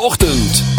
Ochtend.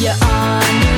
You're on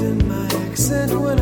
in my accent when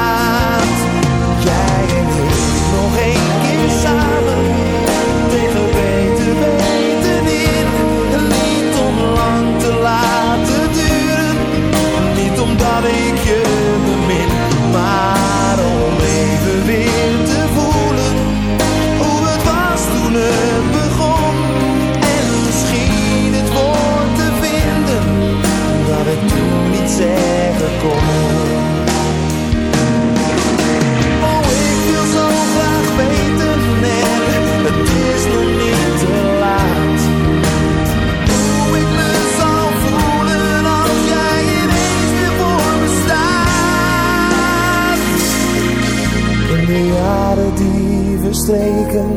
Oh, ik wil zo graag weten, het is nog niet te laat. Hoe ik me zal voelen als jij niet meer voor me staat. In de jaren die verstrekken,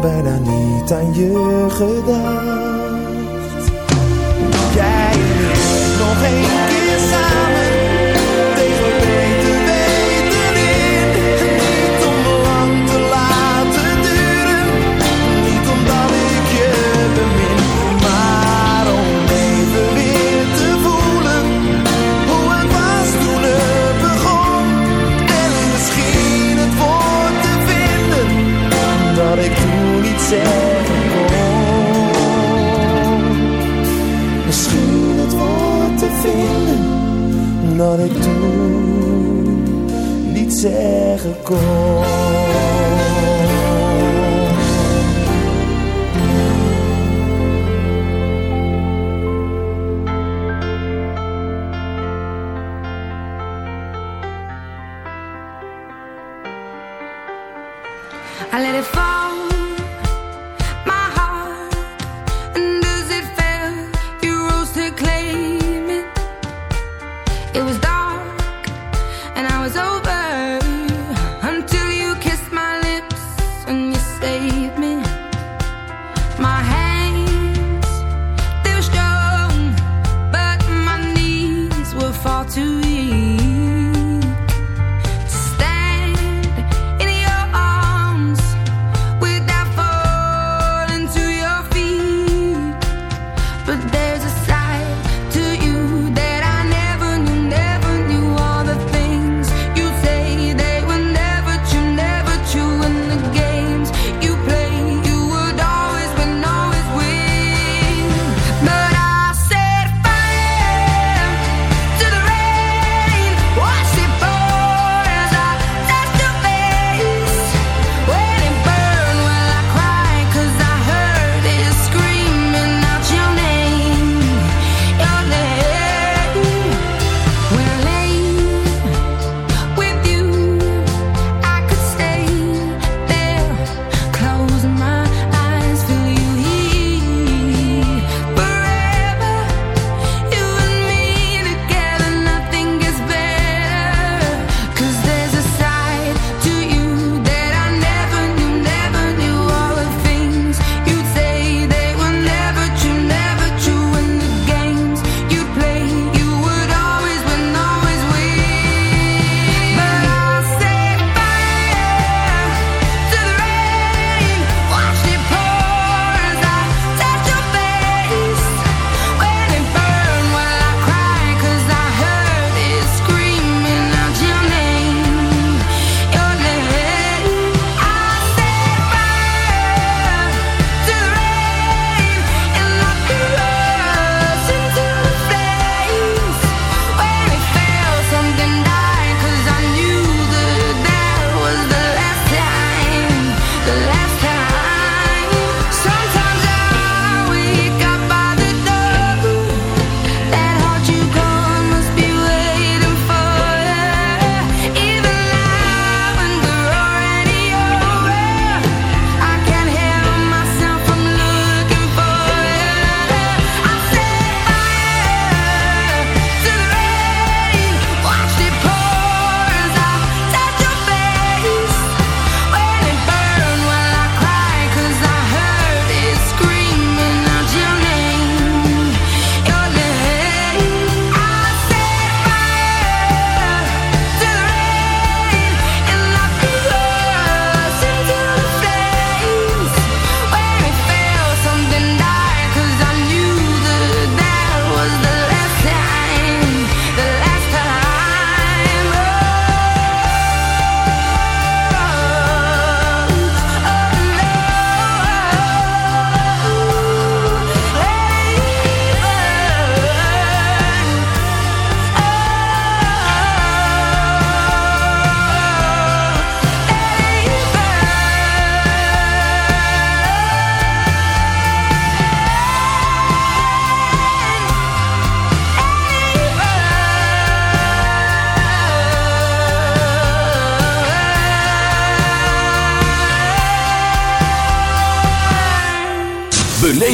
bijna niet aan je gedacht. Jij niet nog een.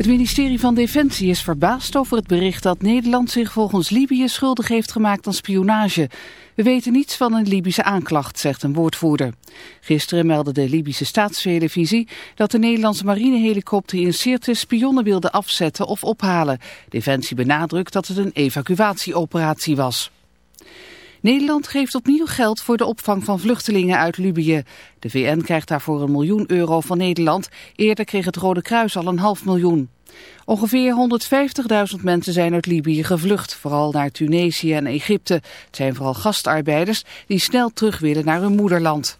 Het ministerie van Defensie is verbaasd over het bericht dat Nederland zich volgens Libië schuldig heeft gemaakt aan spionage. We weten niets van een Libische aanklacht, zegt een woordvoerder. Gisteren meldde de Libische staatstelevisie dat de Nederlandse marinehelikopter in Sirte spionnen wilde afzetten of ophalen. Defensie benadrukt dat het een evacuatieoperatie was. Nederland geeft opnieuw geld voor de opvang van vluchtelingen uit Libië. De VN krijgt daarvoor een miljoen euro van Nederland. Eerder kreeg het Rode Kruis al een half miljoen. Ongeveer 150.000 mensen zijn uit Libië gevlucht, vooral naar Tunesië en Egypte. Het zijn vooral gastarbeiders die snel terug willen naar hun moederland.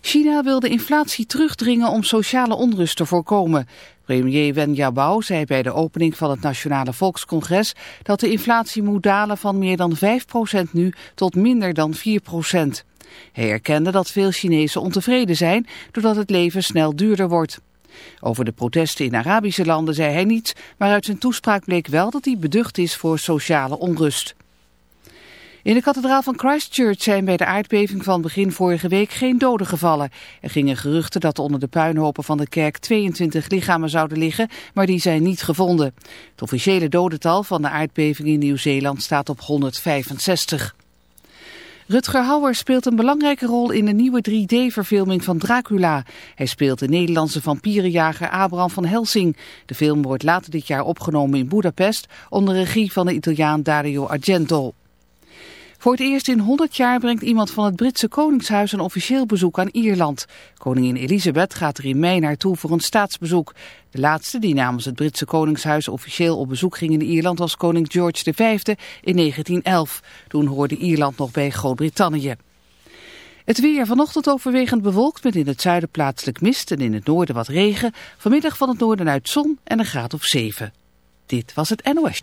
China wil de inflatie terugdringen om sociale onrust te voorkomen. Premier Wen Jiabao zei bij de opening van het Nationale Volkscongres dat de inflatie moet dalen van meer dan 5% nu tot minder dan 4%. Hij erkende dat veel Chinezen ontevreden zijn doordat het leven snel duurder wordt. Over de protesten in Arabische landen zei hij niets, maar uit zijn toespraak bleek wel dat hij beducht is voor sociale onrust. In de kathedraal van Christchurch zijn bij de aardbeving van begin vorige week geen doden gevallen. Er gingen geruchten dat onder de puinhopen van de kerk 22 lichamen zouden liggen, maar die zijn niet gevonden. Het officiële dodental van de aardbeving in Nieuw-Zeeland staat op 165. Rutger Hauer speelt een belangrijke rol in de nieuwe 3D-verfilming van Dracula. Hij speelt de Nederlandse vampierenjager Abraham van Helsing. De film wordt later dit jaar opgenomen in Budapest onder regie van de Italiaan Dario Argento. Voor het eerst in 100 jaar brengt iemand van het Britse Koningshuis een officieel bezoek aan Ierland. Koningin Elizabeth gaat er in mei naartoe voor een staatsbezoek. De laatste die namens het Britse Koningshuis officieel op bezoek ging in Ierland was koning George V in 1911. Toen hoorde Ierland nog bij Groot-Brittannië. Het weer vanochtend overwegend bewolkt met in het zuiden plaatselijk mist en in het noorden wat regen. Vanmiddag van het noorden uit zon en een graad of 7. Dit was het NOS.